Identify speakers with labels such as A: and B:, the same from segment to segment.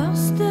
A: Parce que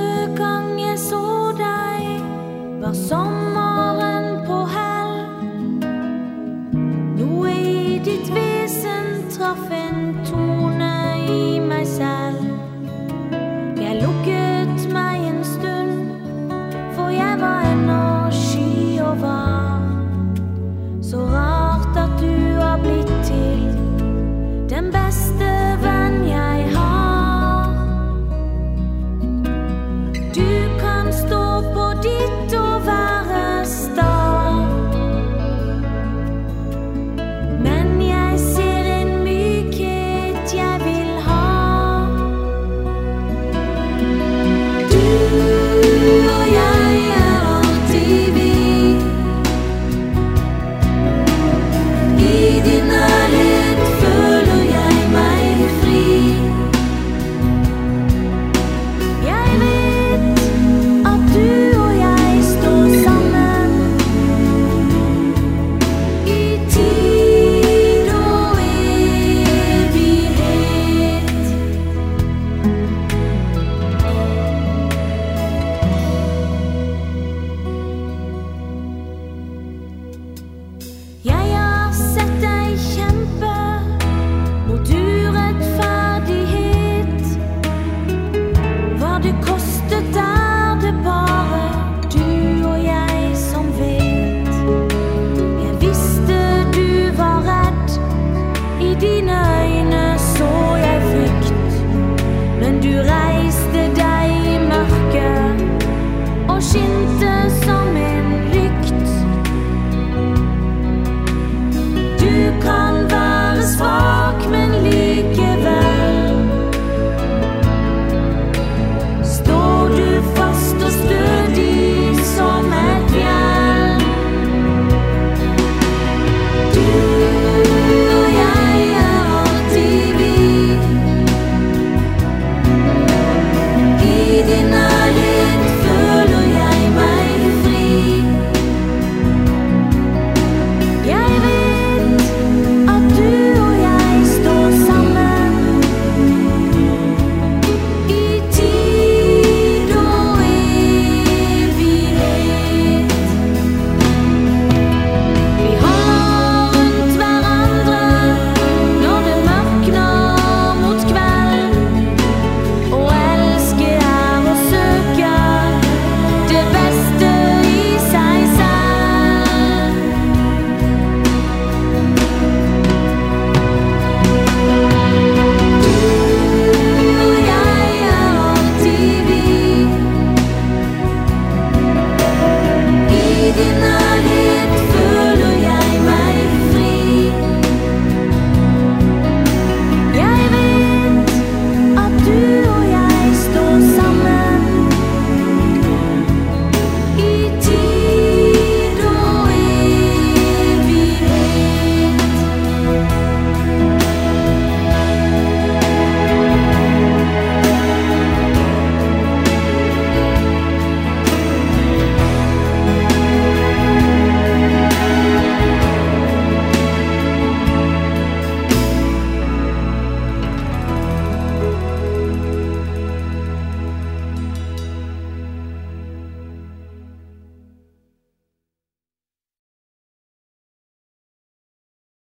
A: deny